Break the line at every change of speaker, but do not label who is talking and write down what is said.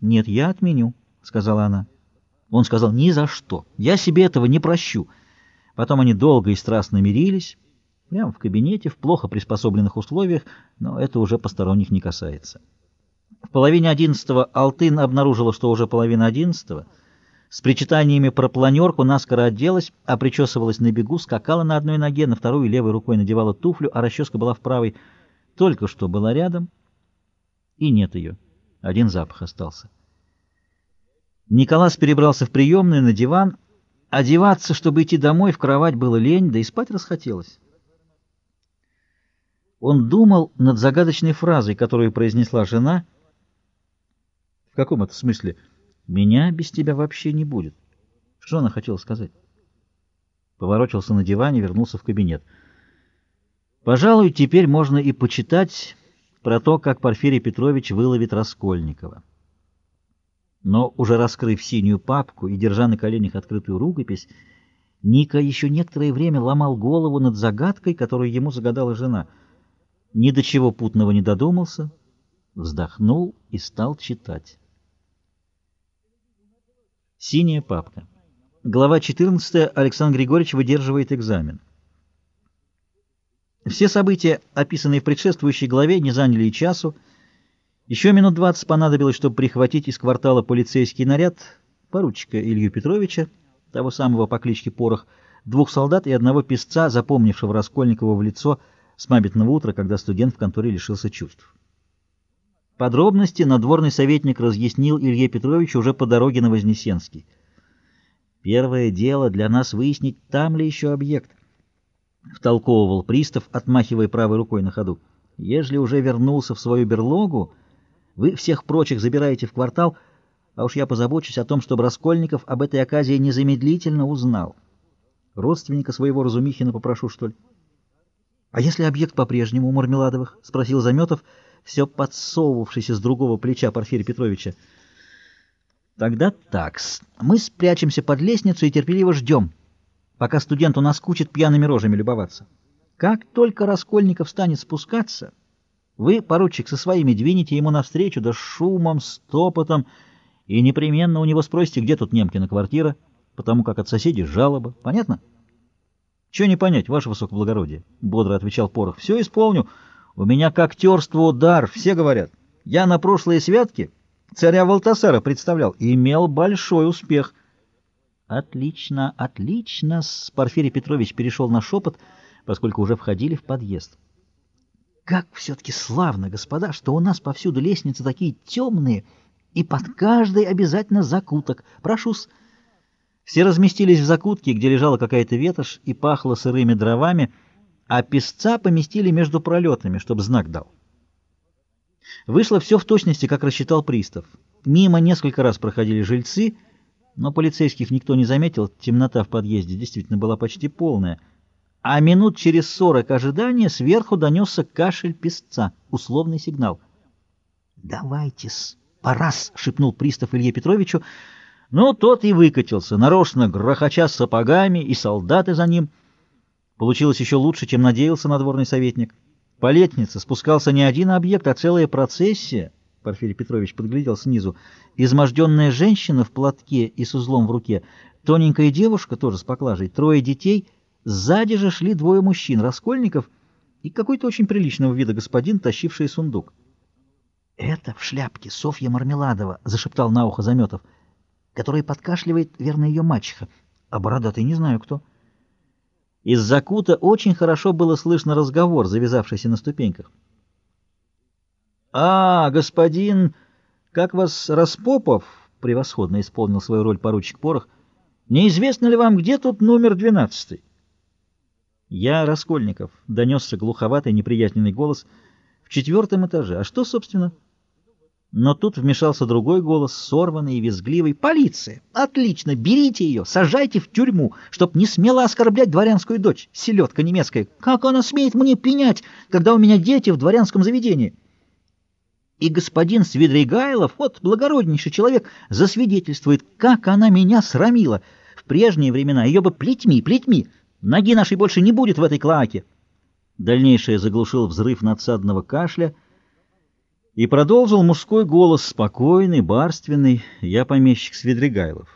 «Нет, я отменю», — сказала она. Он сказал, «Ни за что. Я себе этого не прощу». Потом они долго и страстно мирились, прямо в кабинете, в плохо приспособленных условиях, но это уже посторонних не касается. В половине одиннадцатого Алтын обнаружила, что уже половина одиннадцатого. С причитаниями про планерку наскоро оделась, а причесывалась на бегу, скакала на одной ноге, на вторую левой рукой надевала туфлю, а расческа была в правой. Только что была рядом, и нет ее. Один запах остался. Николас перебрался в приемную на диван. Одеваться, чтобы идти домой, в кровать было лень, да и спать расхотелось. Он думал над загадочной фразой, которую произнесла жена. В каком это смысле? «Меня без тебя вообще не будет». Что она хотела сказать? Поворочился на диване, вернулся в кабинет. Пожалуй, теперь можно и почитать про то, как Порфирий Петрович выловит Раскольникова. Но уже раскрыв синюю папку и держа на коленях открытую рукопись, Ника еще некоторое время ломал голову над загадкой, которую ему загадала жена — ни до чего путного не додумался, вздохнул и стал читать. Синяя папка. Глава 14. Александр Григорьевич выдерживает экзамен. Все события, описанные в предшествующей главе, не заняли и часу. Еще минут двадцать понадобилось, чтобы прихватить из квартала полицейский наряд поручика Илью Петровича, того самого по кличке Порох, двух солдат и одного писца, запомнившего Раскольникова в лицо, с мабитного утра, когда студент в конторе лишился чувств. Подробности надворный советник разъяснил Илье Петровичу уже по дороге на Вознесенский. «Первое дело для нас выяснить, там ли еще объект», — втолковывал пристав, отмахивая правой рукой на ходу. «Ежели уже вернулся в свою берлогу, вы всех прочих забираете в квартал, а уж я позабочусь о том, чтобы Раскольников об этой оказии незамедлительно узнал. Родственника своего Разумихина попрошу, что ли?» — А если объект по-прежнему у Мармеладовых? — спросил Заметов, все подсовывавшийся с другого плеча Порфирия Петровича. — Тогда такс. Мы спрячемся под лестницу и терпеливо ждем, пока студенту наскучит пьяными рожами любоваться. Как только Раскольников станет спускаться, вы, поручик, со своими двинете ему навстречу, да шумом, стопотом, и непременно у него спросите, где тут Немкина квартира, потому как от соседей жалоба. Понятно? — «Чего не понять, ваше высокоблагородие?» — бодро отвечал Порох. «Все исполню. У меня к актерству дар, все говорят. Я на прошлые святки царя Валтасара представлял и имел большой успех». «Отлично, отлично!» — Порфирий Петрович перешел на шепот, поскольку уже входили в подъезд. «Как все-таки славно, господа, что у нас повсюду лестницы такие темные, и под каждой обязательно закуток. Прошу-с!» Все разместились в закутке, где лежала какая-то ветошь и пахло сырыми дровами, а песца поместили между пролетами, чтобы знак дал. Вышло все в точности, как рассчитал пристав. Мимо несколько раз проходили жильцы, но полицейских никто не заметил, темнота в подъезде действительно была почти полная. А минут через сорок ожидания сверху донесся кашель песца, условный сигнал. «Давайте-с, пора-с!» — шепнул пристав Илье Петровичу — но тот и выкатился, нарочно грохоча сапогами, и солдаты за ним. Получилось еще лучше, чем надеялся надворный советник. По лестнице спускался не один объект, а целая процессия. Порфирий Петрович подглядел снизу. Изможденная женщина в платке и с узлом в руке, тоненькая девушка, тоже с поклажей, трое детей. Сзади же шли двое мужчин, раскольников и какой-то очень приличного вида господин, тащивший сундук. — Это в шляпке Софья Мармеладова, — зашептал на ухо Заметов которая подкашливает, верно, ее мачеха, а бородатый не знаю кто. Из закута очень хорошо было слышно разговор, завязавшийся на ступеньках. — А, господин, как вас Распопов, — превосходно исполнил свою роль поручик Порох, — неизвестно ли вам, где тут номер двенадцатый? — Я Раскольников, — донесся глуховатый неприязненный голос, — в четвертом этаже. А что, собственно? — но тут вмешался другой голос, сорванный и визгливый. «Полиция! Отлично! Берите ее! Сажайте в тюрьму, чтоб не смело оскорблять дворянскую дочь, селедка немецкая! Как она смеет мне пенять, когда у меня дети в дворянском заведении?» И господин Свидригайлов, вот благороднейший человек, засвидетельствует, как она меня срамила. В прежние времена ее бы плетьми, плетьми. Ноги нашей больше не будет в этой клаке. Дальнейшее заглушил взрыв надсадного кашля — И продолжил мужской голос, спокойный, барственный, я помещик Свидригайлов.